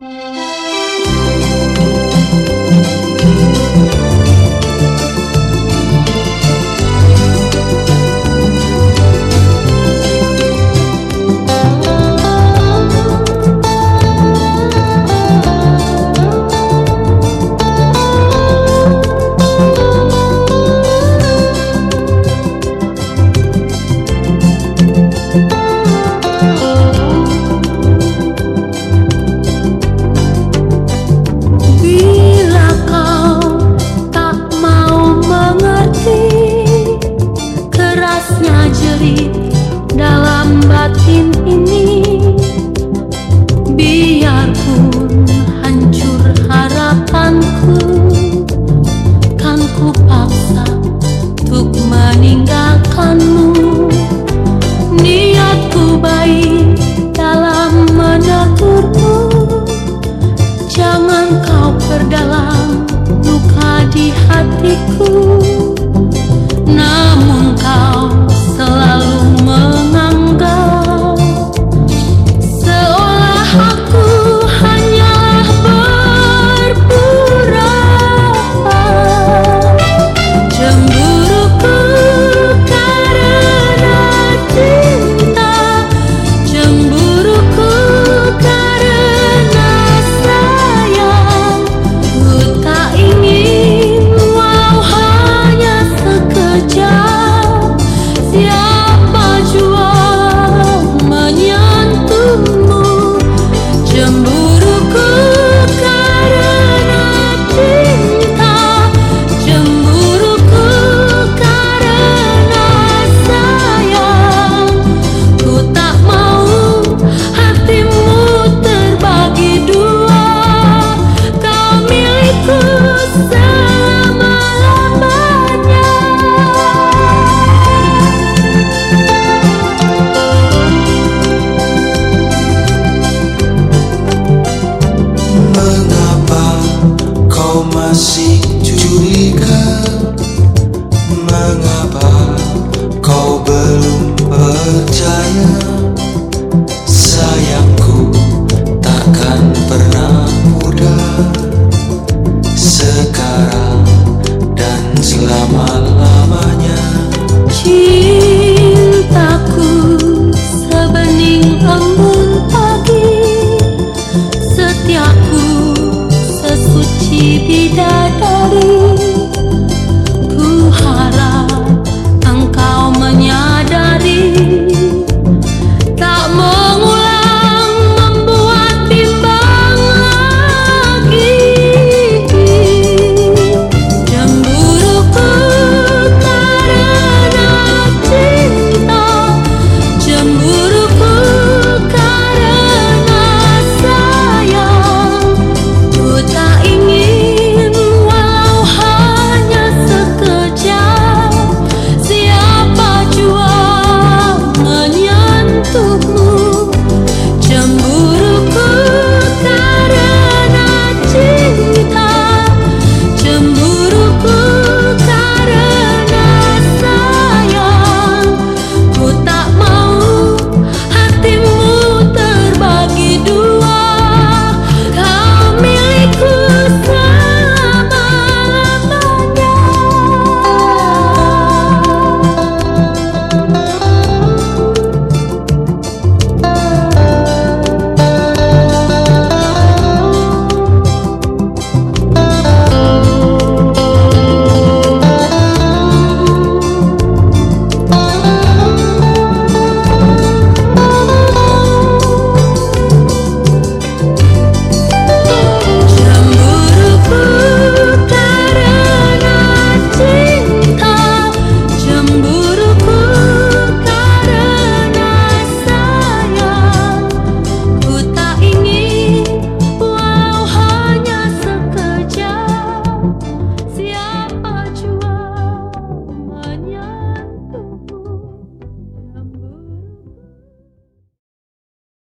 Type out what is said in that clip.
Mm-hmm. dalam batin ini. Biarpun hancur harapanku Kan ku paksa untuk meninggalkanmu. Niatku baik dalam menegurmu Jangan kau perdalam luka di hatiku. assim. 一笔的道理。